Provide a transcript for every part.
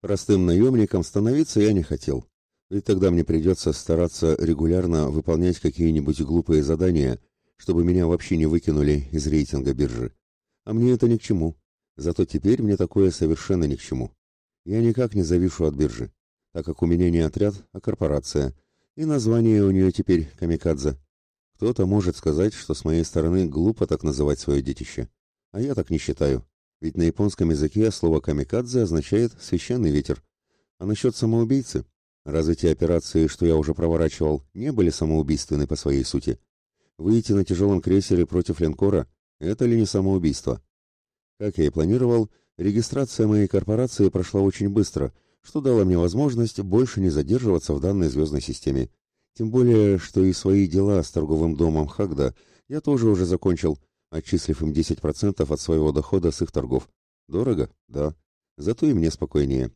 Простым наемником становиться я не хотел, ведь тогда мне придется стараться регулярно выполнять какие-нибудь глупые задания, чтобы меня вообще не выкинули из рейтинга биржи. А мне это ни к чему. Зато теперь мне такое совершенно ни к чему. Я никак не завишу от биржи, так как у меня не отряд, а корпорация, и название у нее теперь «Камикадзе». Кто-то может сказать, что с моей стороны глупо так называть свое детище. А я так не считаю. Ведь на японском языке слово «камикадзе» означает «священный ветер». А насчет самоубийцы? Разве те операции, что я уже проворачивал, не были самоубийственны по своей сути? Выйти на тяжелом крейсере против линкора – это ли не самоубийство? Как я и планировал, регистрация моей корпорации прошла очень быстро, что дало мне возможность больше не задерживаться в данной звездной системе. Тем более, что и свои дела с торговым домом Хагда я тоже уже закончил – отчислив им 10% от своего дохода с их торгов. Дорого? Да. Зато и мне спокойнее.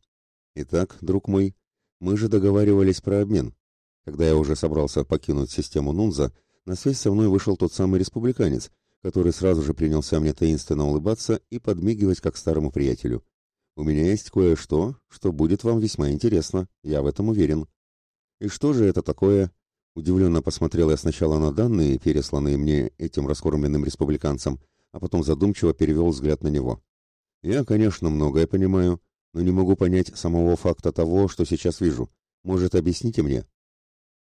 Итак, друг мой, мы же договаривались про обмен. Когда я уже собрался покинуть систему Нунза, на связь со мной вышел тот самый республиканец, который сразу же принялся мне таинственно улыбаться и подмигивать как старому приятелю. У меня есть кое-что, что будет вам весьма интересно, я в этом уверен. И что же это такое? Удивленно посмотрел я сначала на данные, пересланные мне этим раскормленным республиканцем, а потом задумчиво перевел взгляд на него. Я, конечно, многое понимаю, но не могу понять самого факта того, что сейчас вижу. Может, объясните мне?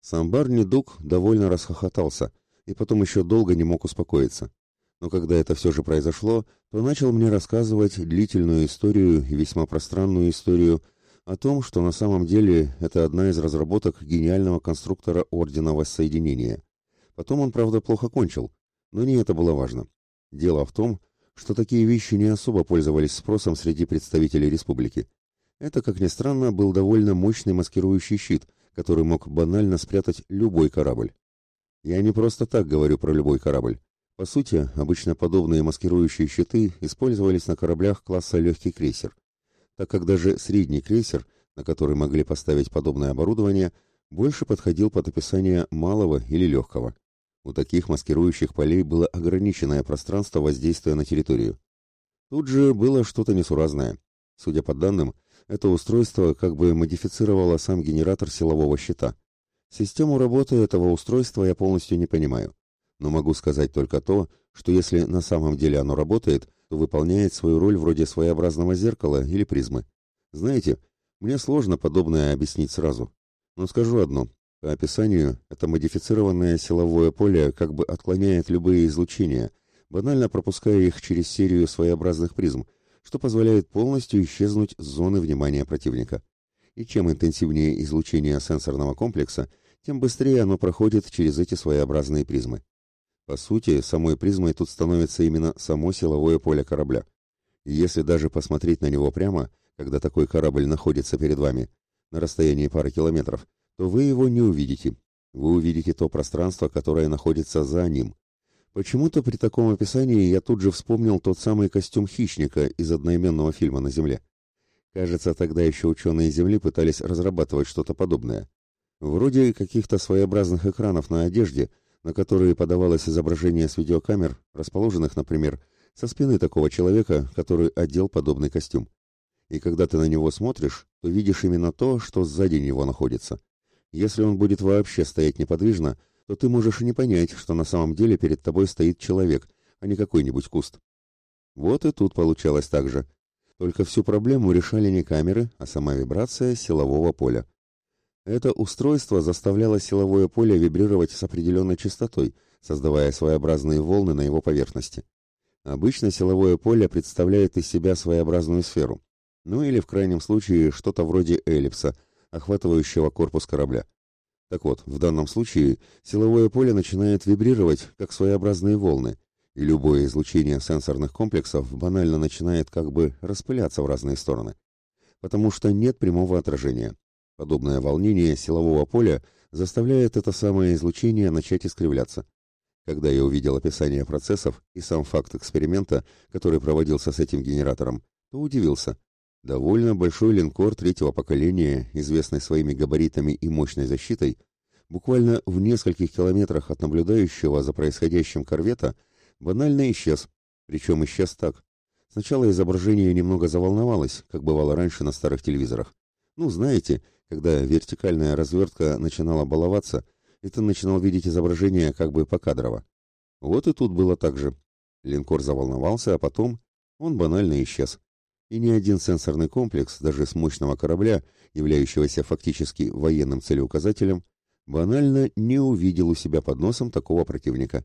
Сам Барни Дук довольно расхохотался и потом еще долго не мог успокоиться. Но когда это все же произошло, то начал мне рассказывать длительную историю и весьма пространную историю о том, что на самом деле это одна из разработок гениального конструктора Ордена Воссоединения. Потом он, правда, плохо кончил, но не это было важно. Дело в том, что такие вещи не особо пользовались спросом среди представителей республики. Это, как ни странно, был довольно мощный маскирующий щит, который мог банально спрятать любой корабль. Я не просто так говорю про любой корабль. По сути, обычно подобные маскирующие щиты использовались на кораблях класса легкий крейсер так как даже средний крейсер, на который могли поставить подобное оборудование, больше подходил под описание малого или легкого. У таких маскирующих полей было ограниченное пространство воздействия на территорию. Тут же было что-то несуразное. Судя по данным, это устройство как бы модифицировало сам генератор силового щита. Систему работы этого устройства я полностью не понимаю. Но могу сказать только то, что если на самом деле оно работает, выполняет свою роль вроде своеобразного зеркала или призмы. Знаете, мне сложно подобное объяснить сразу. Но скажу одно. По описанию, это модифицированное силовое поле как бы отклоняет любые излучения, банально пропуская их через серию своеобразных призм, что позволяет полностью исчезнуть с зоны внимания противника. И чем интенсивнее излучение сенсорного комплекса, тем быстрее оно проходит через эти своеобразные призмы. По сути, самой призмой тут становится именно само силовое поле корабля. И если даже посмотреть на него прямо, когда такой корабль находится перед вами, на расстоянии пары километров, то вы его не увидите. Вы увидите то пространство, которое находится за ним. Почему-то при таком описании я тут же вспомнил тот самый костюм хищника из одноименного фильма на Земле. Кажется, тогда еще ученые Земли пытались разрабатывать что-то подобное. Вроде каких-то своеобразных экранов на одежде – на которые подавалось изображение с видеокамер, расположенных, например, со спины такого человека, который одел подобный костюм. И когда ты на него смотришь, то видишь именно то, что сзади него находится. Если он будет вообще стоять неподвижно, то ты можешь и не понять, что на самом деле перед тобой стоит человек, а не какой-нибудь куст. Вот и тут получалось так же. Только всю проблему решали не камеры, а сама вибрация силового поля. Это устройство заставляло силовое поле вибрировать с определенной частотой, создавая своеобразные волны на его поверхности. Обычно силовое поле представляет из себя своеобразную сферу, ну или в крайнем случае что-то вроде эллипса, охватывающего корпус корабля. Так вот, в данном случае силовое поле начинает вибрировать, как своеобразные волны, и любое излучение сенсорных комплексов банально начинает как бы распыляться в разные стороны, потому что нет прямого отражения. Подобное волнение силового поля заставляет это самое излучение начать искривляться. Когда я увидел описание процессов и сам факт эксперимента, который проводился с этим генератором, то удивился. Довольно большой линкор третьего поколения, известный своими габаритами и мощной защитой, буквально в нескольких километрах от наблюдающего за происходящим корвета, банально исчез. Причем исчез так. Сначала изображение немного заволновалось, как бывало раньше на старых телевизорах. Ну, знаете, когда вертикальная развертка начинала баловаться, и ты начинал видеть изображение как бы покадрово. Вот и тут было так же. Линкор заволновался, а потом он банально исчез. И ни один сенсорный комплекс, даже с мощного корабля, являющегося фактически военным целеуказателем, банально не увидел у себя под носом такого противника.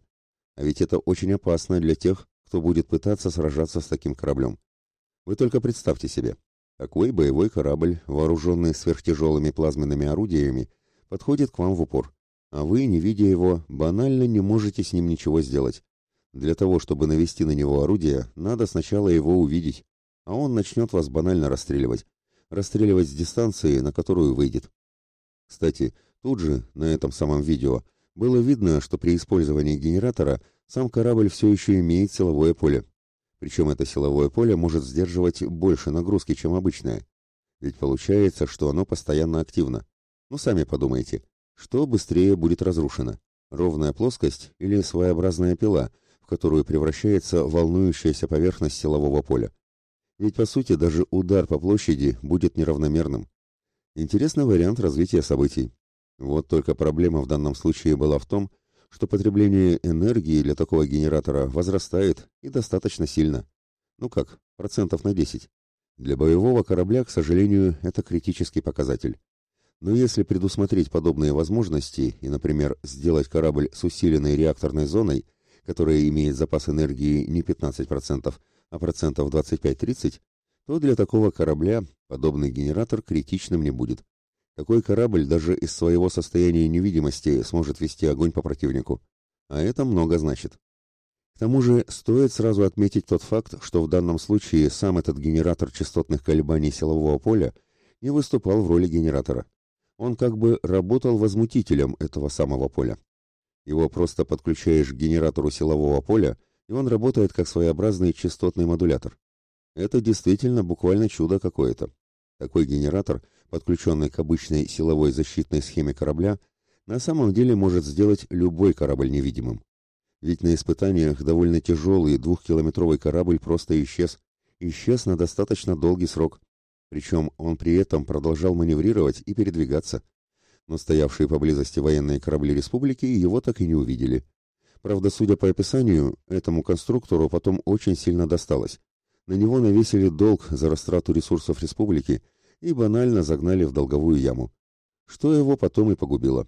А ведь это очень опасно для тех, кто будет пытаться сражаться с таким кораблем. Вы только представьте себе, такой боевой корабль, вооруженный сверхтяжелыми плазменными орудиями, подходит к вам в упор, а вы, не видя его, банально не можете с ним ничего сделать. Для того, чтобы навести на него орудие, надо сначала его увидеть, а он начнет вас банально расстреливать. Расстреливать с дистанции, на которую выйдет. Кстати, тут же, на этом самом видео, было видно, что при использовании генератора сам корабль все еще имеет силовое поле. Причем это силовое поле может сдерживать больше нагрузки, чем обычное. Ведь получается, что оно постоянно активно. Ну, сами подумайте, что быстрее будет разрушено? Ровная плоскость или своеобразная пила, в которую превращается волнующаяся поверхность силового поля? Ведь, по сути, даже удар по площади будет неравномерным. Интересный вариант развития событий. Вот только проблема в данном случае была в том, что потребление энергии для такого генератора возрастает и достаточно сильно. Ну как, процентов на 10. Для боевого корабля, к сожалению, это критический показатель. Но если предусмотреть подобные возможности и, например, сделать корабль с усиленной реакторной зоной, которая имеет запас энергии не 15%, а процентов 25-30, то для такого корабля подобный генератор критичным не будет. Такой корабль даже из своего состояния невидимости сможет вести огонь по противнику. А это много значит. К тому же стоит сразу отметить тот факт, что в данном случае сам этот генератор частотных колебаний силового поля не выступал в роли генератора. Он как бы работал возмутителем этого самого поля. Его просто подключаешь к генератору силового поля, и он работает как своеобразный частотный модулятор. Это действительно буквально чудо какое-то. Такой генератор – подключенный к обычной силовой защитной схеме корабля, на самом деле может сделать любой корабль невидимым. Ведь на испытаниях довольно тяжелый двухкилометровый корабль просто исчез. Исчез на достаточно долгий срок. Причем он при этом продолжал маневрировать и передвигаться. Но стоявшие поблизости военные корабли республики его так и не увидели. Правда, судя по описанию, этому конструктору потом очень сильно досталось. На него навесили долг за растрату ресурсов республики – и банально загнали в долговую яму, что его потом и погубило.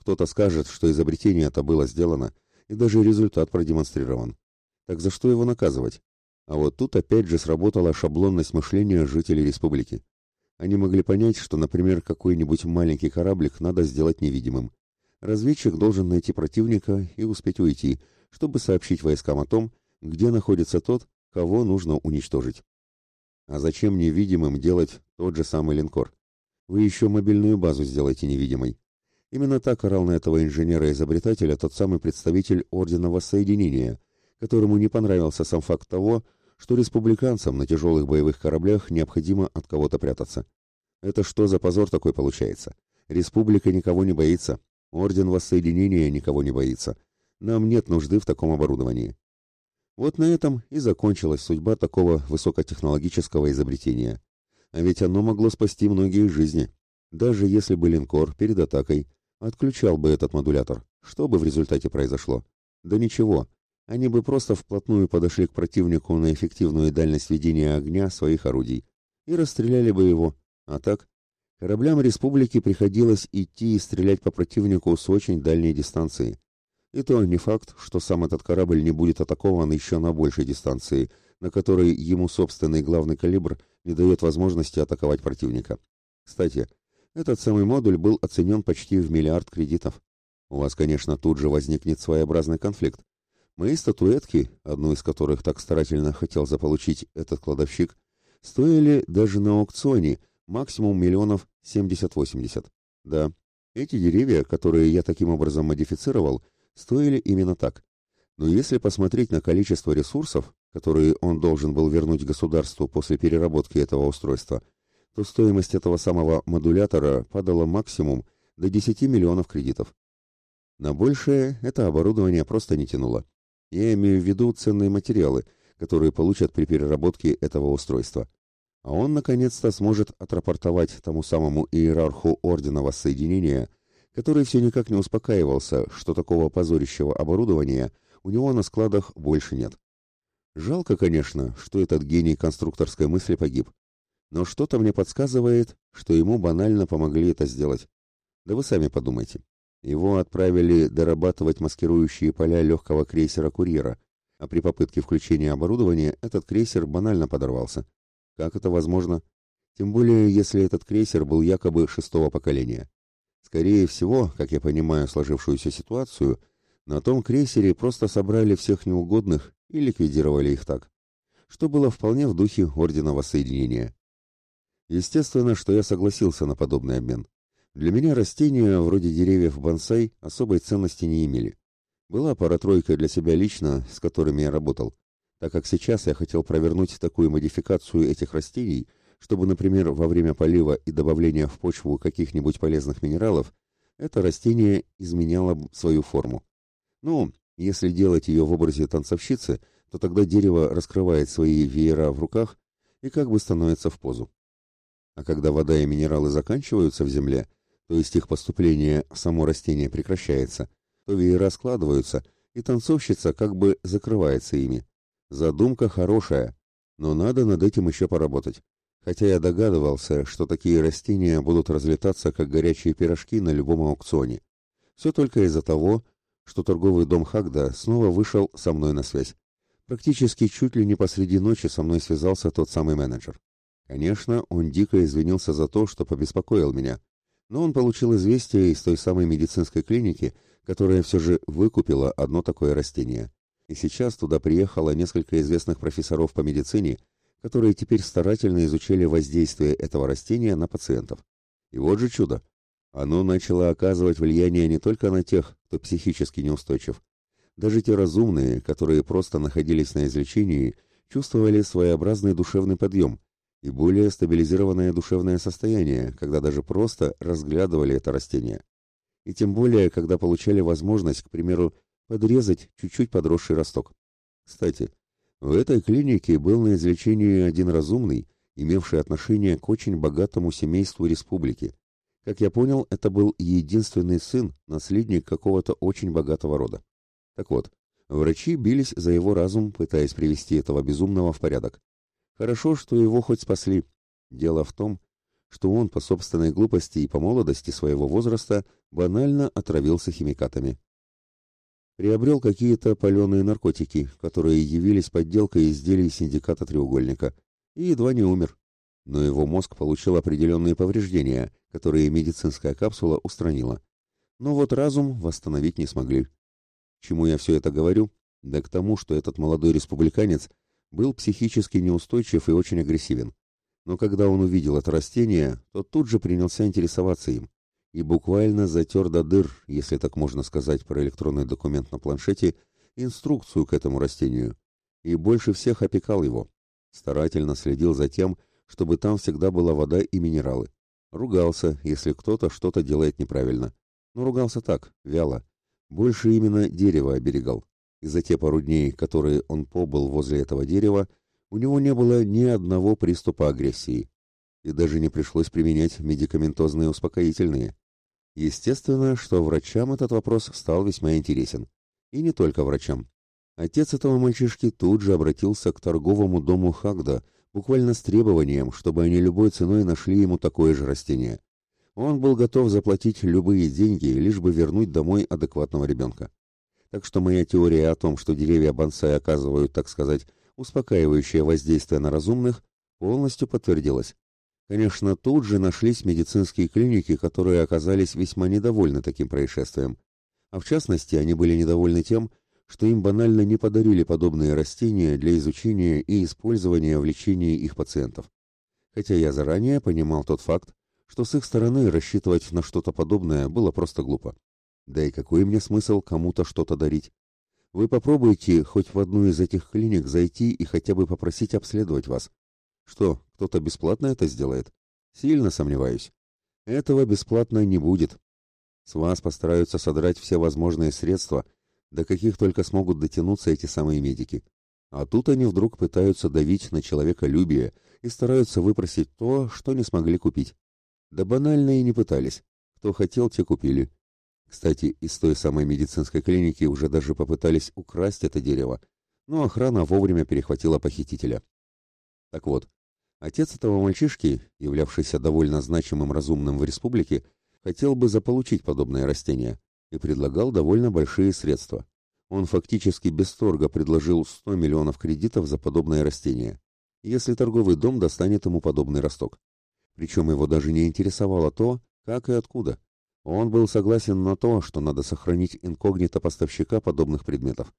Кто-то скажет, что изобретение это было сделано, и даже результат продемонстрирован. Так за что его наказывать? А вот тут опять же сработала шаблонность мышления жителей республики. Они могли понять, что, например, какой-нибудь маленький кораблик надо сделать невидимым. Разведчик должен найти противника и успеть уйти, чтобы сообщить войскам о том, где находится тот, кого нужно уничтожить. А зачем невидимым делать тот же самый линкор? Вы еще мобильную базу сделайте невидимой. Именно так орал на этого инженера-изобретателя тот самый представитель Ордена Воссоединения, которому не понравился сам факт того, что республиканцам на тяжелых боевых кораблях необходимо от кого-то прятаться. Это что за позор такой получается? Республика никого не боится, Орден Воссоединения никого не боится. Нам нет нужды в таком оборудовании. Вот на этом и закончилась судьба такого высокотехнологического изобретения. А ведь оно могло спасти многие жизни. Даже если бы линкор перед атакой отключал бы этот модулятор, что бы в результате произошло? Да ничего. Они бы просто вплотную подошли к противнику на эффективную дальность ведения огня своих орудий и расстреляли бы его. А так, кораблям республики приходилось идти и стрелять по противнику с очень дальней дистанции. И то не факт, что сам этот корабль не будет атакован еще на большей дистанции, на которой ему собственный главный калибр не дает возможности атаковать противника. Кстати, этот самый модуль был оценен почти в миллиард кредитов. У вас, конечно, тут же возникнет своеобразный конфликт. Мои статуэтки, одну из которых так старательно хотел заполучить этот кладовщик, стоили даже на аукционе максимум миллионов 70-80. Да, эти деревья, которые я таким образом модифицировал, стоили именно так. Но если посмотреть на количество ресурсов, которые он должен был вернуть государству после переработки этого устройства, то стоимость этого самого модулятора падала максимум до 10 миллионов кредитов. На большее это оборудование просто не тянуло. Я имею в виду ценные материалы, которые получат при переработке этого устройства. А он, наконец-то, сможет отрапортовать тому самому иерарху Ордена Воссоединения, который все никак не успокаивался, что такого позорищего оборудования у него на складах больше нет. Жалко, конечно, что этот гений конструкторской мысли погиб. Но что-то мне подсказывает, что ему банально помогли это сделать. Да вы сами подумайте. Его отправили дорабатывать маскирующие поля легкого крейсера-курьера, а при попытке включения оборудования этот крейсер банально подорвался. Как это возможно? Тем более, если этот крейсер был якобы шестого поколения. Скорее всего, как я понимаю сложившуюся ситуацию, на том крейсере просто собрали всех неугодных и ликвидировали их так, что было вполне в духе Ордена Воссоединения. Естественно, что я согласился на подобный обмен. Для меня растения, вроде деревьев бонсай, особой ценности не имели. Была пара-тройка для себя лично, с которыми я работал, так как сейчас я хотел провернуть такую модификацию этих растений, чтобы, например, во время полива и добавления в почву каких-нибудь полезных минералов, это растение изменяло свою форму. Ну, если делать ее в образе танцовщицы, то тогда дерево раскрывает свои веера в руках и как бы становится в позу. А когда вода и минералы заканчиваются в земле, то есть их поступление само растение прекращается, то веера складываются, и танцовщица как бы закрывается ими. Задумка хорошая, но надо над этим еще поработать. Хотя я догадывался, что такие растения будут разлетаться, как горячие пирожки на любом аукционе. Все только из-за того, что торговый дом Хагда снова вышел со мной на связь. Практически чуть ли не посреди ночи со мной связался тот самый менеджер. Конечно, он дико извинился за то, что побеспокоил меня, но он получил известие из той самой медицинской клиники, которая все же выкупила одно такое растение. И сейчас туда приехало несколько известных профессоров по медицине, которые теперь старательно изучали воздействие этого растения на пациентов. И вот же чудо! Оно начало оказывать влияние не только на тех, кто психически неустойчив. Даже те разумные, которые просто находились на излечении, чувствовали своеобразный душевный подъем и более стабилизированное душевное состояние, когда даже просто разглядывали это растение. И тем более, когда получали возможность, к примеру, подрезать чуть-чуть подросший росток. Кстати, в этой клинике был на излечении один разумный, имевший отношение к очень богатому семейству республики, как я понял, это был единственный сын, наследник какого-то очень богатого рода. Так вот, врачи бились за его разум, пытаясь привести этого безумного в порядок. Хорошо, что его хоть спасли. Дело в том, что он по собственной глупости и по молодости своего возраста банально отравился химикатами. Приобрел какие-то паленые наркотики, которые явились подделкой изделий синдиката «Треугольника», и едва не умер но его мозг получил определенные повреждения, которые медицинская капсула устранила. Но вот разум восстановить не смогли. Чему я все это говорю? Да к тому, что этот молодой республиканец был психически неустойчив и очень агрессивен. Но когда он увидел это растение, то тут же принялся интересоваться им. И буквально затер до дыр, если так можно сказать про электронный документ на планшете, инструкцию к этому растению. И больше всех опекал его. Старательно следил за тем, чтобы там всегда была вода и минералы. Ругался, если кто-то что-то делает неправильно. Но ругался так, вяло. Больше именно дерево оберегал. И за те пару дней, которые он побыл возле этого дерева, у него не было ни одного приступа агрессии. И даже не пришлось применять медикаментозные успокоительные. Естественно, что врачам этот вопрос стал весьма интересен. И не только врачам. Отец этого мальчишки тут же обратился к торговому дому Хагда, буквально с требованием, чтобы они любой ценой нашли ему такое же растение. Он был готов заплатить любые деньги, лишь бы вернуть домой адекватного ребенка. Так что моя теория о том, что деревья бонсай оказывают, так сказать, успокаивающее воздействие на разумных, полностью подтвердилась. Конечно, тут же нашлись медицинские клиники, которые оказались весьма недовольны таким происшествием. А в частности, они были недовольны тем, что им банально не подарили подобные растения для изучения и использования в лечении их пациентов. Хотя я заранее понимал тот факт, что с их стороны рассчитывать на что-то подобное было просто глупо. Да и какой мне смысл кому-то что-то дарить? Вы попробуйте хоть в одну из этих клиник зайти и хотя бы попросить обследовать вас. Что, кто-то бесплатно это сделает? Сильно сомневаюсь. Этого бесплатно не будет. С вас постараются содрать все возможные средства – до каких только смогут дотянуться эти самые медики. А тут они вдруг пытаются давить на человеколюбие и стараются выпросить то, что не смогли купить. Да банально и не пытались. Кто хотел, те купили. Кстати, из той самой медицинской клиники уже даже попытались украсть это дерево, но охрана вовремя перехватила похитителя. Так вот, отец этого мальчишки, являвшийся довольно значимым разумным в республике, хотел бы заполучить подобное растение и предлагал довольно большие средства. Он фактически без торга предложил 100 миллионов кредитов за подобное растение, если торговый дом достанет ему подобный росток. Причем его даже не интересовало то, как и откуда. Он был согласен на то, что надо сохранить инкогнито поставщика подобных предметов.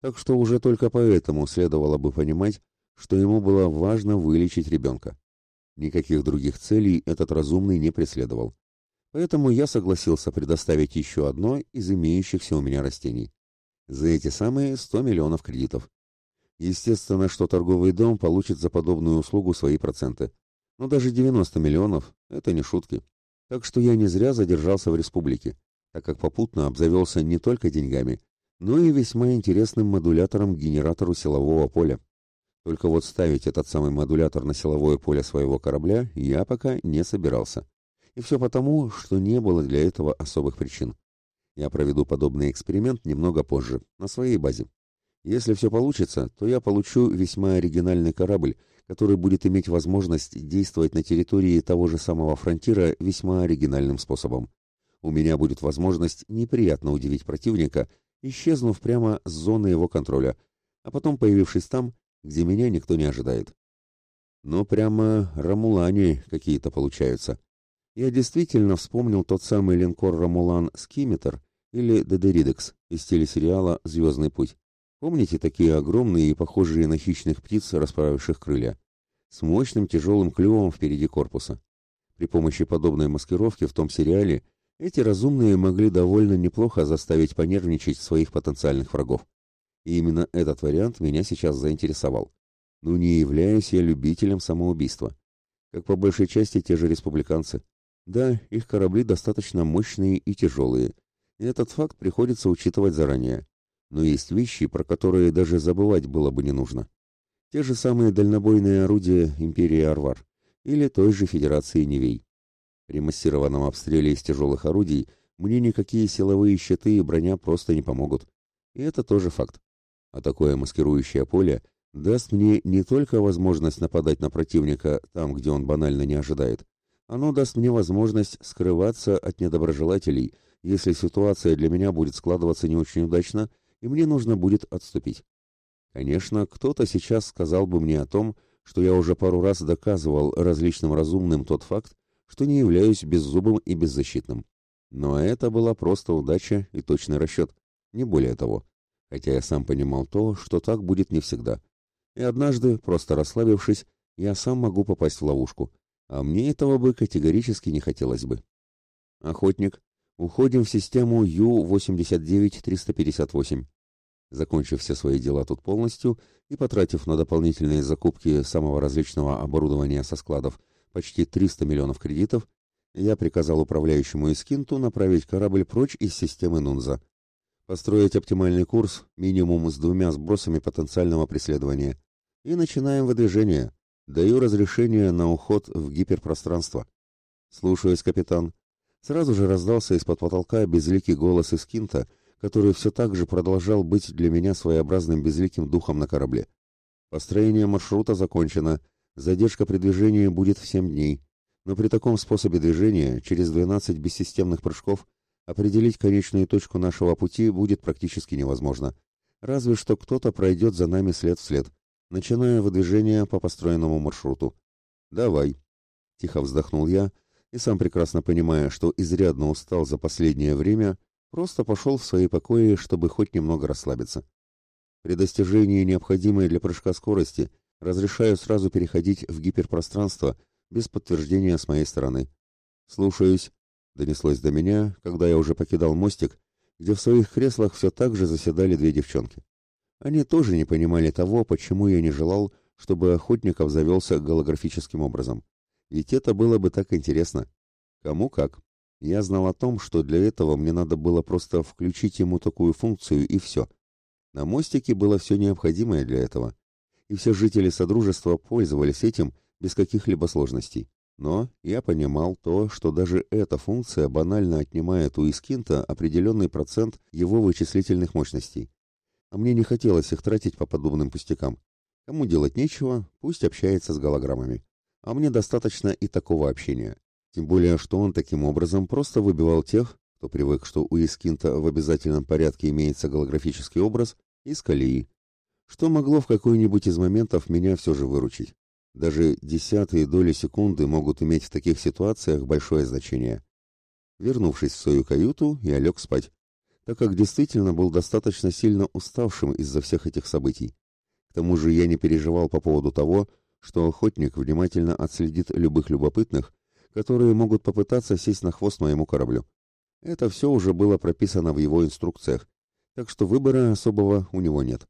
Так что уже только поэтому следовало бы понимать, что ему было важно вылечить ребенка. Никаких других целей этот разумный не преследовал. Поэтому я согласился предоставить еще одно из имеющихся у меня растений. За эти самые 100 миллионов кредитов. Естественно, что торговый дом получит за подобную услугу свои проценты. Но даже 90 миллионов – это не шутки. Так что я не зря задержался в республике, так как попутно обзавелся не только деньгами, но и весьма интересным модулятором к генератору силового поля. Только вот ставить этот самый модулятор на силовое поле своего корабля я пока не собирался. И все потому, что не было для этого особых причин. Я проведу подобный эксперимент немного позже, на своей базе. Если все получится, то я получу весьма оригинальный корабль, который будет иметь возможность действовать на территории того же самого фронтира весьма оригинальным способом. У меня будет возможность неприятно удивить противника, исчезнув прямо с зоны его контроля, а потом появившись там, где меня никто не ожидает. Ну, прямо рамулани какие-то получаются. Я действительно вспомнил тот самый линкор «Рамулан Скиметр» или «Дедеридекс» из телесериала «Звездный путь». Помните такие огромные и похожие на хищных птиц, расправивших крылья? С мощным тяжелым клювом впереди корпуса. При помощи подобной маскировки в том сериале эти разумные могли довольно неплохо заставить понервничать своих потенциальных врагов. И именно этот вариант меня сейчас заинтересовал. Ну не являюсь я любителем самоубийства. Как по большей части те же республиканцы. Да, их корабли достаточно мощные и тяжелые. И этот факт приходится учитывать заранее но есть вещи, про которые даже забывать было бы не нужно. Те же самые дальнобойные орудия империи Арвар или той же Федерации Невей. При массированном обстреле из тяжелых орудий мне никакие силовые щиты и броня просто не помогут. И это тоже факт. А такое маскирующее поле даст мне не только возможность нападать на противника там, где он банально не ожидает, оно даст мне возможность скрываться от недоброжелателей, если ситуация для меня будет складываться не очень удачно и мне нужно будет отступить. Конечно, кто-то сейчас сказал бы мне о том, что я уже пару раз доказывал различным разумным тот факт, что не являюсь беззубым и беззащитным. Но это была просто удача и точный расчет, не более того. Хотя я сам понимал то, что так будет не всегда. И однажды, просто расслабившись, я сам могу попасть в ловушку, а мне этого бы категорически не хотелось бы. Охотник, Уходим в систему Ю-89-358. Закончив все свои дела тут полностью и потратив на дополнительные закупки самого различного оборудования со складов почти 300 миллионов кредитов, я приказал управляющему Искинту направить корабль прочь из системы Нунза. Построить оптимальный курс минимум с двумя сбросами потенциального преследования. И начинаем выдвижение. Даю разрешение на уход в гиперпространство. Слушаюсь, капитан. Сразу же раздался из-под потолка безликий голос из Кинта, который все так же продолжал быть для меня своеобразным безликим духом на корабле. Построение маршрута закончено, задержка при движении будет в 7 дней, но при таком способе движения, через 12 бессистемных прыжков, определить конечную точку нашего пути будет практически невозможно. Разве что кто-то пройдет за нами след в след, начиная выдвижение по построенному маршруту. «Давай», — тихо вздохнул я, — и сам прекрасно понимая, что изрядно устал за последнее время, просто пошел в свои покои, чтобы хоть немного расслабиться. При достижении необходимой для прыжка скорости разрешаю сразу переходить в гиперпространство без подтверждения с моей стороны. «Слушаюсь», — донеслось до меня, когда я уже покидал мостик, где в своих креслах все так же заседали две девчонки. Они тоже не понимали того, почему я не желал, чтобы охотников завелся голографическим образом. Ведь это было бы так интересно. Кому как. Я знал о том, что для этого мне надо было просто включить ему такую функцию и все. На мостике было все необходимое для этого, и все жители Содружества пользовались этим без каких-либо сложностей. Но я понимал то, что даже эта функция банально отнимает у Искинта определенный процент его вычислительных мощностей. А мне не хотелось их тратить по подобным пустякам. Кому делать нечего, пусть общается с голограммами. А мне достаточно и такого общения. Тем более, что он таким образом просто выбивал тех, кто привык, что у Искинта в обязательном порядке имеется голографический образ, из колеи. Что могло в какой-нибудь из моментов меня все же выручить. Даже десятые доли секунды могут иметь в таких ситуациях большое значение. Вернувшись в свою каюту, я лег спать, так как действительно был достаточно сильно уставшим из-за всех этих событий. К тому же я не переживал по поводу того, что охотник внимательно отследит любых любопытных, которые могут попытаться сесть на хвост моему кораблю. Это все уже было прописано в его инструкциях, так что выбора особого у него нет.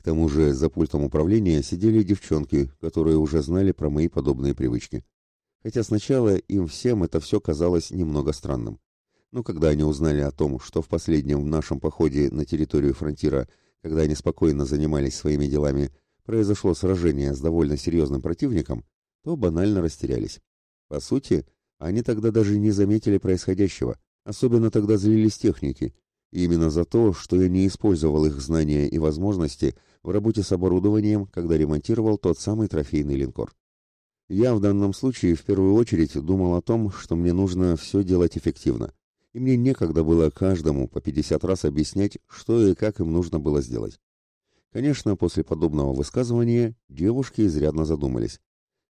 К тому же за пультом управления сидели девчонки, которые уже знали про мои подобные привычки. Хотя сначала им всем это все казалось немного странным. Но когда они узнали о том, что в последнем нашем походе на территорию фронтира, когда они спокойно занимались своими делами, произошло сражение с довольно серьезным противником, то банально растерялись. По сути, они тогда даже не заметили происходящего, Особенно тогда злились техники, именно за то, что я не использовал их знания и возможности в работе с оборудованием, когда ремонтировал тот самый трофейный линкор. Я в данном случае в первую очередь думал о том, что мне нужно все делать эффективно, и мне некогда было каждому по 50 раз объяснять, что и как им нужно было сделать. Конечно, после подобного высказывания девушки изрядно задумались.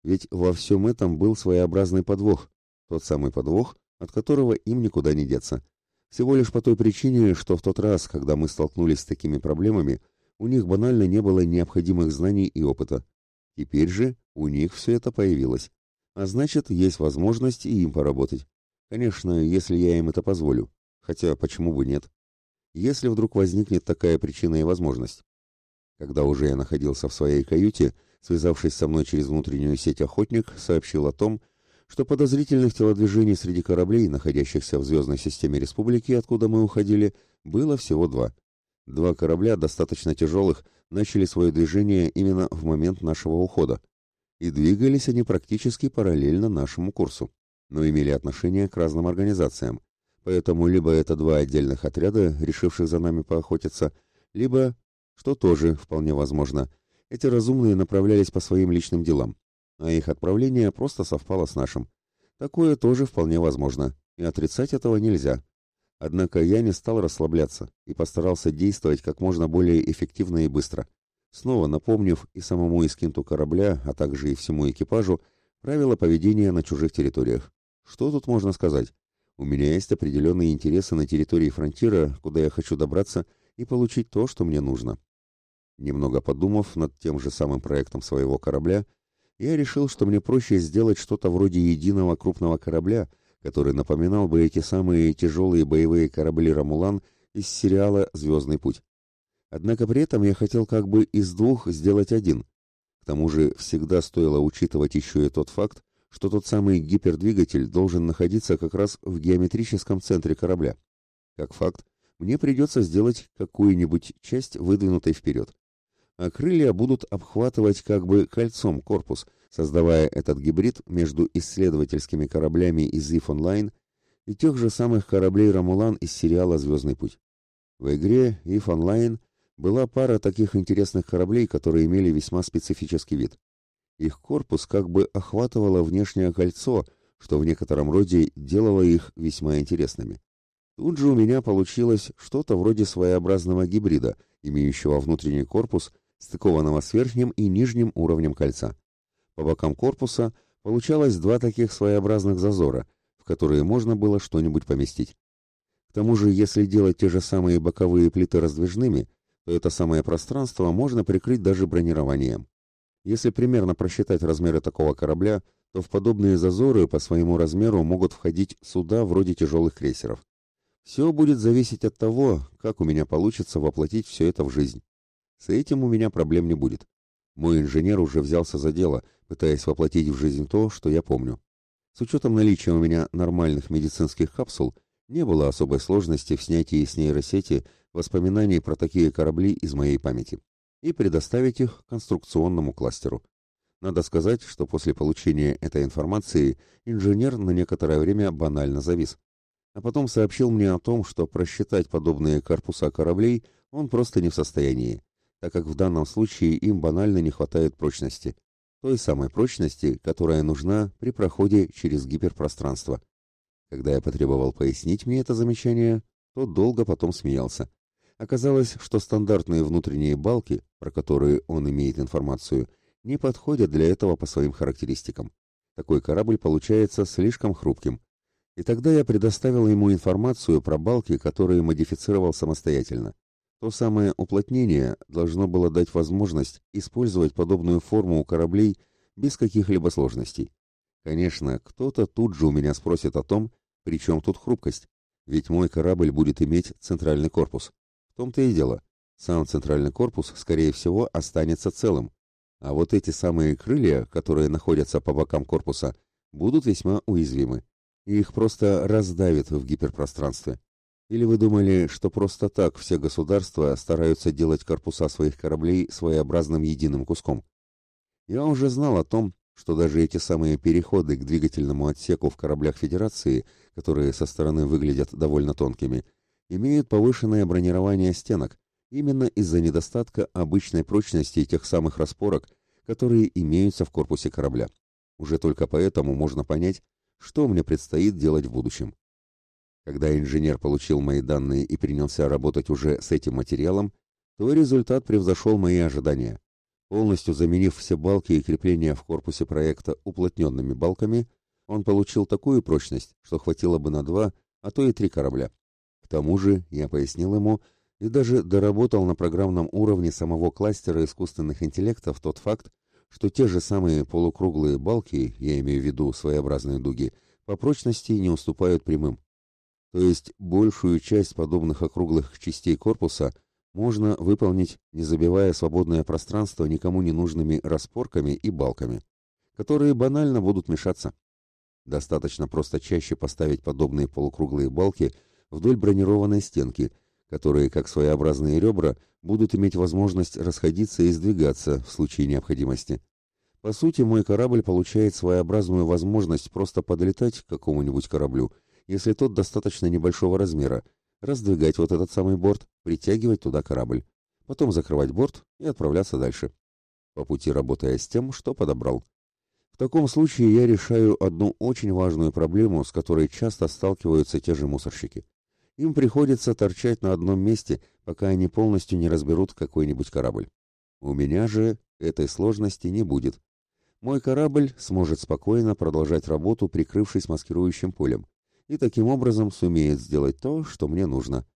Ведь во всем этом был своеобразный подвох, тот самый подвох, от которого им никуда не деться. Всего лишь по той причине, что в тот раз, когда мы столкнулись с такими проблемами, у них банально не было необходимых знаний и опыта. Теперь же у них все это появилось. А значит, есть возможность и им поработать. Конечно, если я им это позволю. Хотя, почему бы нет? Если вдруг возникнет такая причина и возможность. Когда уже я находился в своей каюте, связавшись со мной через внутреннюю сеть охотник, сообщил о том, что подозрительных телодвижений среди кораблей, находящихся в звездной системе республики, откуда мы уходили, было всего два. Два корабля, достаточно тяжелых, начали свое движение именно в момент нашего ухода. И двигались они практически параллельно нашему курсу, но имели отношение к разным организациям. Поэтому либо это два отдельных отряда, решивших за нами поохотиться, либо, что тоже вполне возможно, эти разумные направлялись по своим личным делам, а их отправление просто совпало с нашим. Такое тоже вполне возможно, и отрицать этого нельзя. Однако я не стал расслабляться и постарался действовать как можно более эффективно и быстро, снова напомнив и самому эскинту корабля, а также и всему экипажу правила поведения на чужих территориях. Что тут можно сказать? У меня есть определенные интересы на территории фронтира, куда я хочу добраться и получить то, что мне нужно. Немного подумав над тем же самым проектом своего корабля, я решил, что мне проще сделать что-то вроде единого крупного корабля, который напоминал бы эти самые тяжелые боевые корабли «Рамулан» из сериала «Звездный путь». Однако при этом я хотел как бы из двух сделать один. К тому же всегда стоило учитывать еще и тот факт, что тот самый гипердвигатель должен находиться как раз в геометрическом центре корабля. Как факт, мне придется сделать какую-нибудь часть выдвинутой вперед а крылья будут обхватывать как бы кольцом корпус, создавая этот гибрид между исследовательскими кораблями из IF Online и тех же самых кораблей «Рамулан» из сериала «Звездный путь». В игре IF Online была пара таких интересных кораблей, которые имели весьма специфический вид. Их корпус как бы охватывало внешнее кольцо, что в некотором роде делало их весьма интересными. Тут же у меня получилось что-то вроде своеобразного гибрида, имеющего внутренний корпус стыкованного с верхним и нижним уровнем кольца. По бокам корпуса получалось два таких своеобразных зазора, в которые можно было что-нибудь поместить. К тому же, если делать те же самые боковые плиты раздвижными, то это самое пространство можно прикрыть даже бронированием. Если примерно просчитать размеры такого корабля, то в подобные зазоры по своему размеру могут входить суда вроде тяжелых крейсеров. Все будет зависеть от того, как у меня получится воплотить все это в жизнь. С этим у меня проблем не будет. Мой инженер уже взялся за дело, пытаясь воплотить в жизнь то, что я помню. С учетом наличия у меня нормальных медицинских капсул, Не было особой сложности в снятии с нейросети воспоминаний про такие корабли из моей памяти и предоставить их конструкционному кластеру. Надо сказать, что после получения этой информации инженер на некоторое время банально завис, а потом сообщил мне о том, что просчитать подобные корпуса кораблей он просто не в состоянии, так как в данном случае им банально не хватает прочности, той самой прочности, которая нужна при проходе через гиперпространство. Когда я потребовал пояснить мне это замечание, то долго потом смеялся. Оказалось, что стандартные внутренние балки, про которые он имеет информацию, не подходят для этого по своим характеристикам. Такой корабль получается слишком хрупким. И тогда я предоставил ему информацию про балки, которые модифицировал самостоятельно. То самое уплотнение должно было дать возможность использовать подобную форму у кораблей без каких-либо сложностей. Конечно, кто-то тут же у меня спросит о том, при чем тут хрупкость, ведь мой корабль будет иметь центральный корпус. Том-то и дело, сам центральный корпус, скорее всего, останется целым, а вот эти самые крылья, которые находятся по бокам корпуса, будут весьма уязвимы, и их просто раздавит в гиперпространстве. Или вы думали, что просто так все государства стараются делать корпуса своих кораблей своеобразным единым куском? Я уже знал о том, что даже эти самые переходы к двигательному отсеку в кораблях Федерации, которые со стороны выглядят довольно тонкими, имеют повышенное бронирование стенок, именно из-за недостатка обычной прочности тех самых распорок, которые имеются в корпусе корабля. Уже только поэтому можно понять, что мне предстоит делать в будущем. Когда инженер получил мои данные и принялся работать уже с этим материалом, то результат превзошел мои ожидания. Полностью заменив все балки и крепления в корпусе проекта уплотненными балками, он получил такую прочность, что хватило бы на два, а то и три корабля. Тому же, я пояснил ему, и даже доработал на программном уровне самого кластера искусственных интеллектов тот факт, что те же самые полукруглые балки, я имею в виду своеобразные дуги, по прочности не уступают прямым. То есть большую часть подобных округлых частей корпуса можно выполнить, не забивая свободное пространство никому не нужными распорками и балками, которые банально будут мешаться. Достаточно просто чаще поставить подобные полукруглые балки вдоль бронированной стенки – которые, как своеобразные ребра, будут иметь возможность расходиться и сдвигаться в случае необходимости. По сути, мой корабль получает своеобразную возможность просто подлетать к какому-нибудь кораблю, если тот достаточно небольшого размера, раздвигать вот этот самый борт, притягивать туда корабль, потом закрывать борт и отправляться дальше, по пути работая с тем, что подобрал. В таком случае я решаю одну очень важную проблему, с которой часто сталкиваются те же мусорщики. Им приходится торчать на одном месте, пока они полностью не разберут какой-нибудь корабль. У меня же этой сложности не будет. Мой корабль сможет спокойно продолжать работу, прикрывшись маскирующим полем, и таким образом сумеет сделать то, что мне нужно.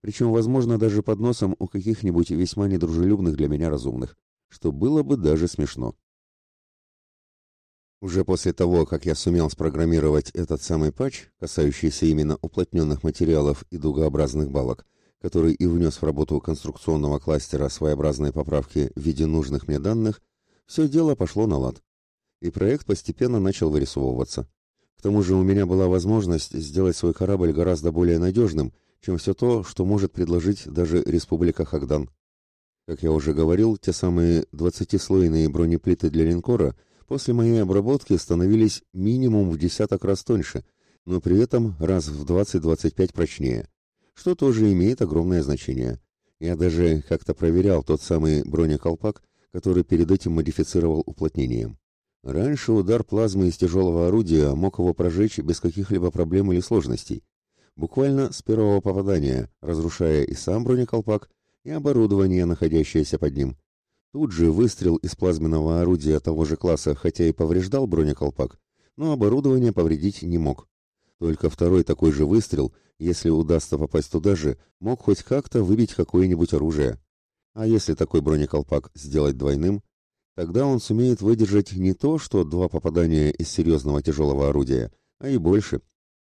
Причем, возможно, даже под носом у каких-нибудь весьма недружелюбных для меня разумных, что было бы даже смешно. Уже после того, как я сумел спрограммировать этот самый патч, касающийся именно уплотненных материалов и дугообразных балок, который и внес в работу конструкционного кластера своеобразные поправки в виде нужных мне данных, все дело пошло на лад. И проект постепенно начал вырисовываться. К тому же у меня была возможность сделать свой корабль гораздо более надежным, чем все то, что может предложить даже Республика Хагдан. Как я уже говорил, те самые двадцатислойные бронеплиты для линкора – после моей обработки становились минимум в десяток раз тоньше, но при этом раз в 20-25 прочнее, что тоже имеет огромное значение. Я даже как-то проверял тот самый бронеколпак, который перед этим модифицировал уплотнением. Раньше удар плазмы из тяжелого орудия мог его прожечь без каких-либо проблем или сложностей. Буквально с первого попадания, разрушая и сам бронеколпак, и оборудование, находящееся под ним. Тут же выстрел из плазменного орудия того же класса, хотя и повреждал бронеколпак, но оборудование повредить не мог. Только второй такой же выстрел, если удастся попасть туда же, мог хоть как-то выбить какое-нибудь оружие. А если такой бронеколпак сделать двойным, тогда он сумеет выдержать не то, что два попадания из серьезного тяжелого орудия, а и больше.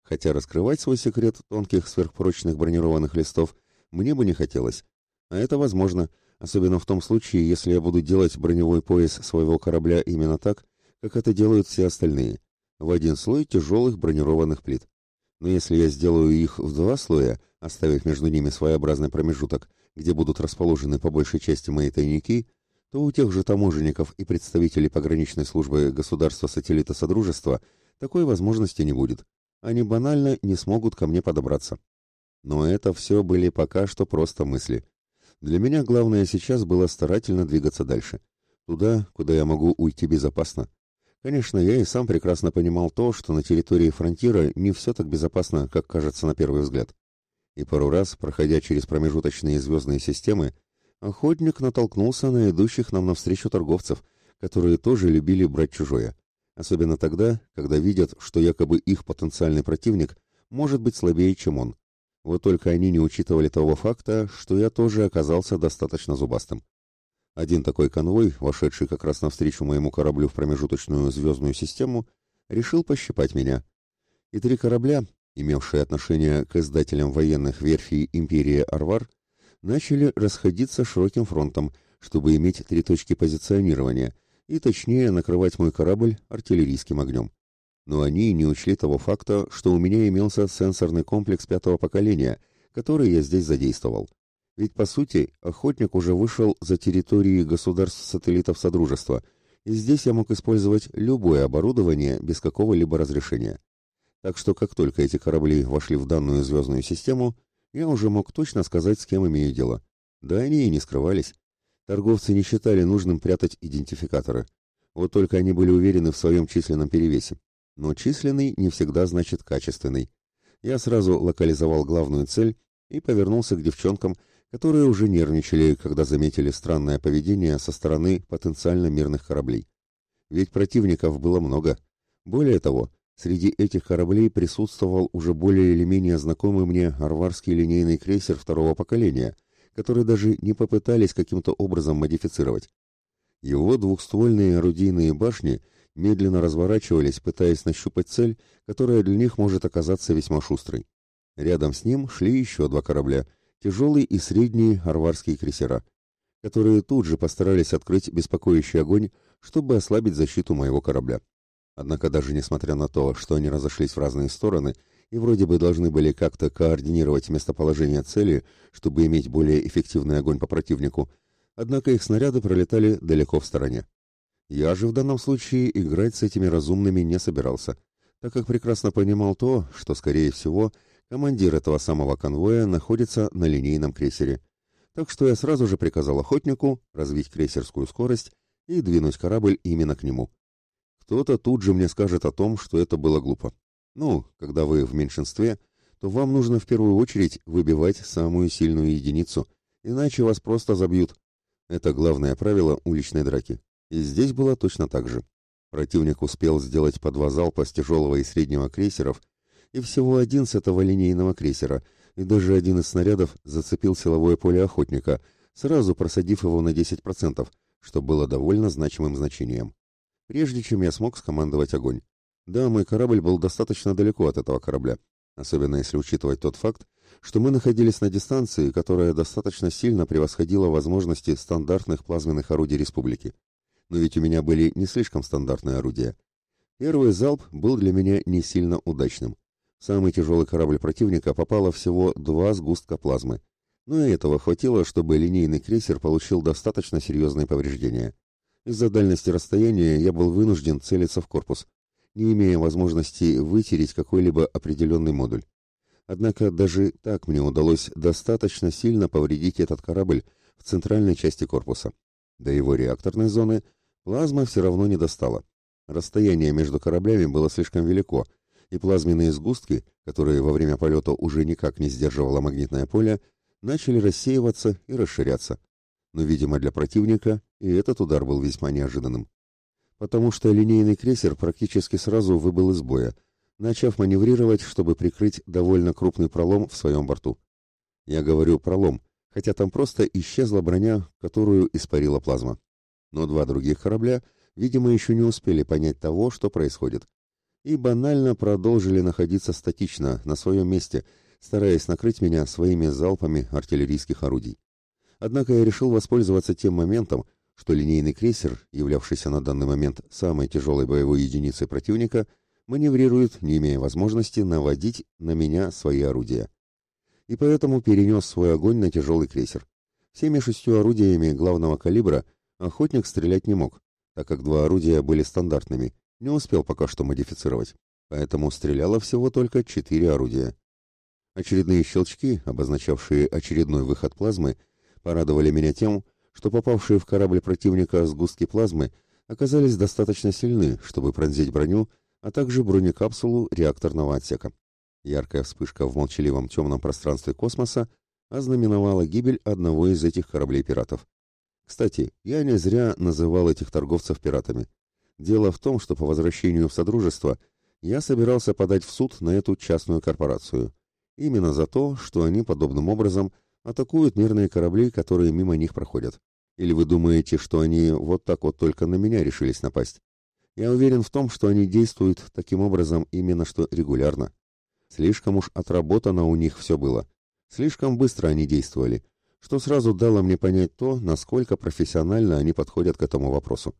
Хотя раскрывать свой секрет тонких сверхпрочных бронированных листов мне бы не хотелось. А это возможно – особенно в том случае, если я буду делать броневой пояс своего корабля именно так, как это делают все остальные, в один слой тяжелых бронированных плит. Но если я сделаю их в два слоя, оставив между ними своеобразный промежуток, где будут расположены по большей части мои тайники, то у тех же таможенников и представителей пограничной службы государства-сателлита Содружества такой возможности не будет. Они банально не смогут ко мне подобраться. Но это все были пока что просто мысли. Для меня главное сейчас было старательно двигаться дальше. Туда, куда я могу уйти безопасно. Конечно, я и сам прекрасно понимал то, что на территории фронтира не все так безопасно, как кажется на первый взгляд. И пару раз, проходя через промежуточные звездные системы, охотник натолкнулся на идущих нам навстречу торговцев, которые тоже любили брать чужое. Особенно тогда, когда видят, что якобы их потенциальный противник может быть слабее, чем он. Вот только они не учитывали того факта, что я тоже оказался достаточно зубастым. Один такой конвой, вошедший как раз навстречу моему кораблю в промежуточную звездную систему, решил пощипать меня. И три корабля, имевшие отношение к издателям военных верфей империи Арвар, начали расходиться широким фронтом, чтобы иметь три точки позиционирования и точнее накрывать мой корабль артиллерийским огнем. Но они не учли того факта, что у меня имелся сенсорный комплекс пятого поколения, который я здесь задействовал. Ведь, по сути, охотник уже вышел за территории государств-сателлитов Содружества, и здесь я мог использовать любое оборудование без какого-либо разрешения. Так что, как только эти корабли вошли в данную звездную систему, я уже мог точно сказать, с кем имею дело. Да они и не скрывались. Торговцы не считали нужным прятать идентификаторы. Вот только они были уверены в своем численном перевесе. Но численный не всегда значит качественный. Я сразу локализовал главную цель и повернулся к девчонкам, которые уже нервничали, когда заметили странное поведение со стороны потенциально мирных кораблей. Ведь противников было много. Более того, среди этих кораблей присутствовал уже более или менее знакомый мне арварский линейный крейсер второго поколения, который даже не попытались каким-то образом модифицировать. Его двухствольные орудийные башни медленно разворачивались, пытаясь нащупать цель, которая для них может оказаться весьма шустрой. Рядом с ним шли еще два корабля — тяжелый и средний арварские крейсера, которые тут же постарались открыть беспокоящий огонь, чтобы ослабить защиту моего корабля. Однако даже несмотря на то, что они разошлись в разные стороны и вроде бы должны были как-то координировать местоположение цели, чтобы иметь более эффективный огонь по противнику, однако их снаряды пролетали далеко в стороне. Я же в данном случае играть с этими разумными не собирался, так как прекрасно понимал то, что, скорее всего, Командир этого самого конвоя находится на линейном крейсере. Так что я сразу же приказал охотнику развить крейсерскую скорость и двинуть корабль именно к нему. Кто-то тут же мне скажет о том, что это было глупо. Ну, когда вы в меньшинстве, то вам нужно в первую очередь выбивать самую сильную единицу, иначе вас просто забьют. Это главное правило уличной драки. И здесь было точно так же. Противник успел сделать по два залпа с тяжелого и среднего крейсеров и всего один с этого линейного крейсера, и даже один из снарядов зацепил силовое поле охотника, сразу просадив его на 10%, что было довольно значимым значением. Прежде чем я смог скомандовать огонь. Да, мой корабль был достаточно далеко от этого корабля, особенно если учитывать тот факт, что мы находились на дистанции, которая достаточно сильно превосходила возможности стандартных плазменных орудий республики. Но ведь у меня были не слишком стандартные орудия. Первый залп был для меня не сильно удачным самый тяжелый корабль противника попало всего два сгустка плазмы. Но и этого хватило, чтобы линейный крейсер получил достаточно серьезные повреждения. Из-за дальности расстояния я был вынужден целиться в корпус, не имея возможности вытереть какой-либо определенный модуль. Однако даже так мне удалось достаточно сильно повредить этот корабль в центральной части корпуса. До его реакторной зоны плазма все равно не достала. Расстояние между кораблями было слишком велико, и плазменные сгустки, которые во время полета уже никак не сдерживало магнитное поле, начали рассеиваться и расширяться. Но, видимо, для противника и этот удар был весьма неожиданным. Потому что линейный крейсер практически сразу выбыл из боя, начав маневрировать, чтобы прикрыть довольно крупный пролом в своем борту. Я говорю «пролом», хотя там просто исчезла броня, которую испарила плазма. Но два других корабля, видимо, еще не успели понять того, что происходит и банально продолжили находиться статично на своем месте, стараясь накрыть меня своими залпами артиллерийских орудий. Однако я решил воспользоваться тем моментом, что линейный крейсер, являвшийся на данный момент самой тяжелой боевой единицей противника, маневрирует, не имея возможности наводить на меня свои орудия. И поэтому перенес свой огонь на тяжелый крейсер. Всеми шестью орудиями главного калибра охотник стрелять не мог, так как два орудия были стандартными, не успел пока что модифицировать, поэтому стреляло всего только четыре орудия. Очередные щелчки, обозначавшие очередной выход плазмы, порадовали меня тем, что попавшие в корабль противника сгустки плазмы оказались достаточно сильны, чтобы пронзить броню, а также бронекапсулу реакторного отсека. Яркая вспышка в молчаливом темном пространстве космоса ознаменовала гибель одного из этих кораблей-пиратов. Кстати, я не зря называл этих торговцев пиратами. Дело в том, что по возвращению в Содружество я собирался подать в суд на эту частную корпорацию. Именно за то, что они подобным образом атакуют мирные корабли, которые мимо них проходят. Или вы думаете, что они вот так вот только на меня решились напасть? Я уверен в том, что они действуют таким образом именно что регулярно. Слишком уж отработано у них все было. Слишком быстро они действовали, что сразу дало мне понять то, насколько профессионально они подходят к этому вопросу.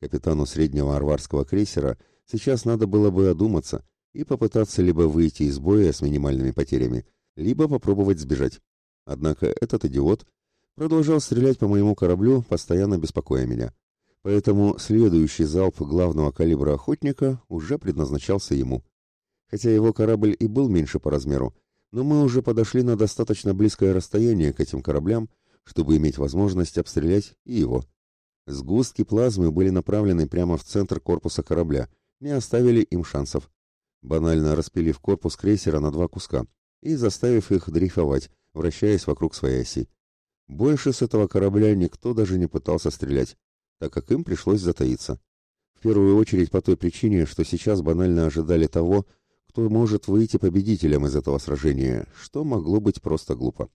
Капитану среднего арварского крейсера сейчас надо было бы одуматься и попытаться либо выйти из боя с минимальными потерями, либо попробовать сбежать. Однако этот идиот продолжал стрелять по моему кораблю, постоянно беспокоя меня. Поэтому следующий залп главного калибра охотника уже предназначался ему. Хотя его корабль и был меньше по размеру, но мы уже подошли на достаточно близкое расстояние к этим кораблям, чтобы иметь возможность обстрелять и его. Сгустки плазмы были направлены прямо в центр корпуса корабля, не оставили им шансов. Банально распилив корпус крейсера на два куска и заставив их дрейфовать, вращаясь вокруг своей оси. Больше с этого корабля никто даже не пытался стрелять, так как им пришлось затаиться. В первую очередь по той причине, что сейчас банально ожидали того, кто может выйти победителем из этого сражения, что могло быть просто глупо.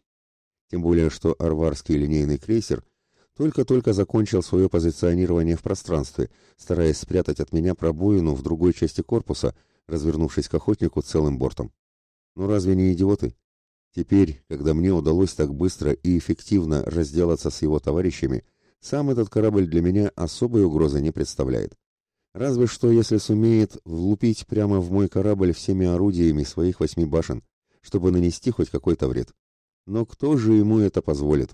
Тем более, что арварский линейный крейсер только-только закончил свое позиционирование в пространстве, стараясь спрятать от меня пробоину в другой части корпуса, развернувшись к охотнику целым бортом. Ну разве не идиоты? Теперь, когда мне удалось так быстро и эффективно разделаться с его товарищами, сам этот корабль для меня особой угрозы не представляет. Разве что, если сумеет влупить прямо в мой корабль всеми орудиями своих восьми башен, чтобы нанести хоть какой-то вред. Но кто же ему это позволит?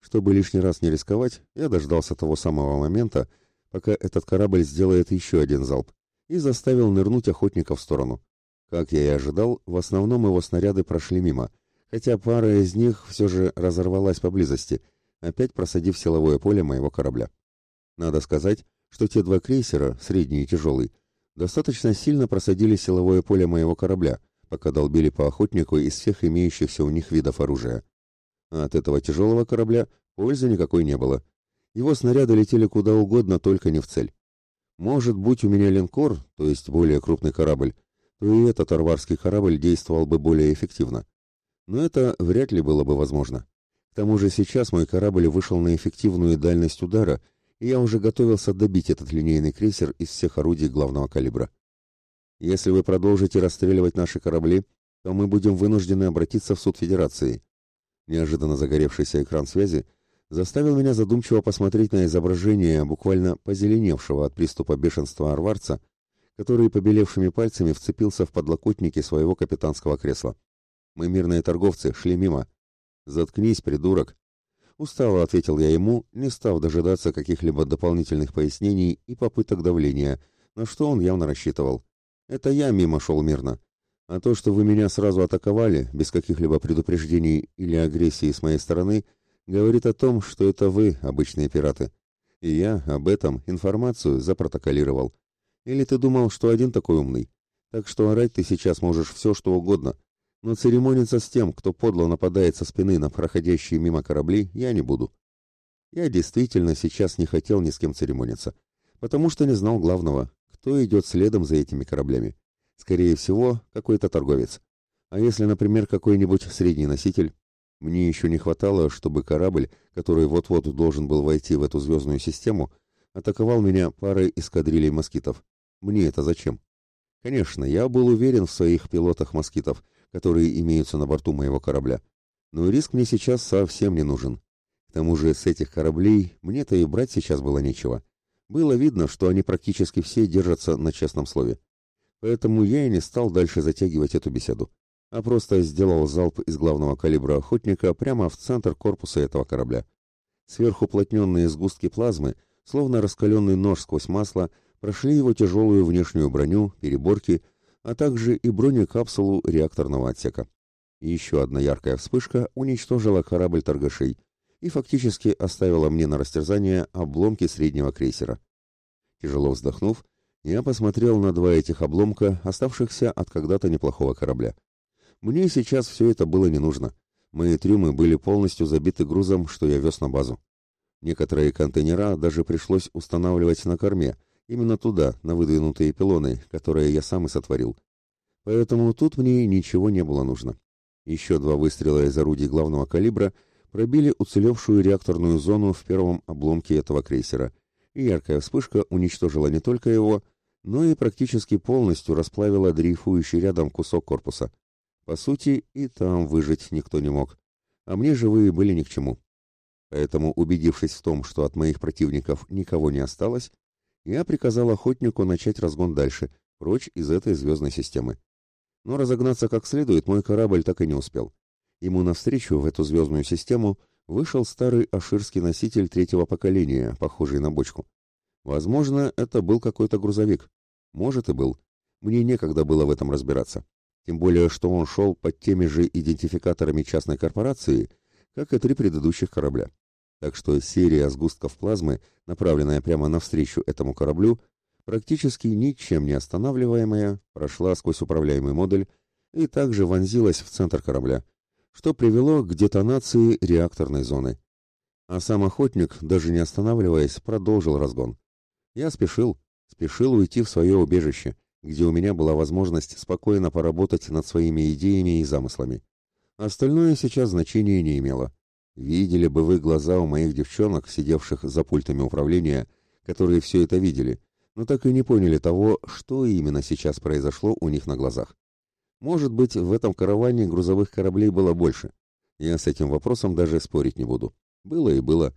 Чтобы лишний раз не рисковать, я дождался того самого момента, пока этот корабль сделает еще один залп, и заставил нырнуть охотника в сторону. Как я и ожидал, в основном его снаряды прошли мимо, хотя пара из них все же разорвалась поблизости, опять просадив силовое поле моего корабля. Надо сказать, что те два крейсера, средний и тяжелый, достаточно сильно просадили силовое поле моего корабля, пока долбили по охотнику из всех имеющихся у них видов оружия. А от этого тяжелого корабля пользы никакой не было. Его снаряды летели куда угодно, только не в цель. Может, быть у меня линкор, то есть более крупный корабль, то и этот арварский корабль действовал бы более эффективно. Но это вряд ли было бы возможно. К тому же сейчас мой корабль вышел на эффективную дальность удара, и я уже готовился добить этот линейный крейсер из всех орудий главного калибра. Если вы продолжите расстреливать наши корабли, то мы будем вынуждены обратиться в суд Федерации. Неожиданно загоревшийся экран связи заставил меня задумчиво посмотреть на изображение буквально позеленевшего от приступа бешенства арварца, который побелевшими пальцами вцепился в подлокотники своего капитанского кресла. Мы мирные торговцы, шли мимо. Заткнись, придурок. Устало ответил я ему, не став дожидаться каких-либо дополнительных пояснений и попыток давления, на что он явно рассчитывал. Это я мимо шел мирно. А то, что вы меня сразу атаковали, без каких-либо предупреждений или агрессии с моей стороны, говорит о том, что это вы, обычные пираты. И я об этом информацию запротоколировал. Или ты думал, что один такой умный? Так что орать ты сейчас можешь все, что угодно. Но церемониться с тем, кто подло нападает со спины на проходящие мимо корабли, я не буду. Я действительно сейчас не хотел ни с кем церемониться, потому что не знал главного, кто идет следом за этими кораблями. Скорее всего, какой-то торговец. А если, например, какой-нибудь средний носитель? Мне еще не хватало, чтобы корабль, который вот-вот должен был войти в эту звездную систему, атаковал меня парой эскадрилей москитов. Мне это зачем? Конечно, я был уверен в своих пилотах-москитов, которые имеются на борту моего корабля. Но риск мне сейчас совсем не нужен. К тому же с этих кораблей мне-то и брать сейчас было нечего. Было видно, что они практически все держатся на честном слове. Поэтому я и не стал дальше затягивать эту беседу, а просто сделал залп из главного калибра охотника прямо в центр корпуса этого корабля. Сверху плотненные сгустки плазмы, словно раскаленный нож сквозь масло, прошли его тяжелую внешнюю броню, переборки, а также и бронекапсулу реакторного отсека. И еще одна яркая вспышка уничтожила корабль торгашей и фактически оставила мне на растерзание обломки среднего крейсера. Тяжело вздохнув, я посмотрел на два этих обломка, оставшихся от когда-то неплохого корабля. Мне сейчас все это было не нужно. Мои трюмы были полностью забиты грузом, что я вез на базу. Некоторые контейнера даже пришлось устанавливать на корме, именно туда, на выдвинутые пилоны, которые я сам и сотворил. Поэтому тут мне ничего не было нужно. Еще два выстрела из орудий главного калибра пробили уцелевшую реакторную зону в первом обломке этого крейсера, и яркая вспышка уничтожила не только его, но и практически полностью расплавила дрейфующий рядом кусок корпуса. По сути, и там выжить никто не мог, а мне живые были ни к чему. Поэтому, убедившись в том, что от моих противников никого не осталось, я приказал охотнику начать разгон дальше, прочь из этой звездной системы. Но разогнаться как следует мой корабль так и не успел. Ему навстречу в эту звездную систему вышел старый аширский носитель третьего поколения, похожий на бочку. Возможно, это был какой-то грузовик. Может и был. Мне некогда было в этом разбираться. Тем более, что он шел под теми же идентификаторами частной корпорации, как и три предыдущих корабля. Так что серия сгустков плазмы, направленная прямо навстречу этому кораблю, практически ничем не останавливаемая, прошла сквозь управляемый модуль и также вонзилась в центр корабля, что привело к детонации реакторной зоны. А сам охотник, даже не останавливаясь, продолжил разгон. Я спешил, спешил уйти в свое убежище, где у меня была возможность спокойно поработать над своими идеями и замыслами. Остальное сейчас значения не имело. Видели бы вы глаза у моих девчонок, сидевших за пультами управления, которые все это видели, но так и не поняли того, что именно сейчас произошло у них на глазах. Может быть, в этом караване грузовых кораблей было больше. Я с этим вопросом даже спорить не буду. Было и было.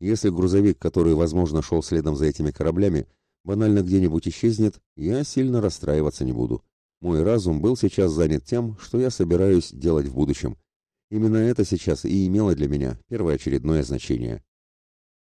Если грузовик, который, возможно, шел следом за этими кораблями, банально где-нибудь исчезнет, я сильно расстраиваться не буду. Мой разум был сейчас занят тем, что я собираюсь делать в будущем. Именно это сейчас и имело для меня первоочередное значение.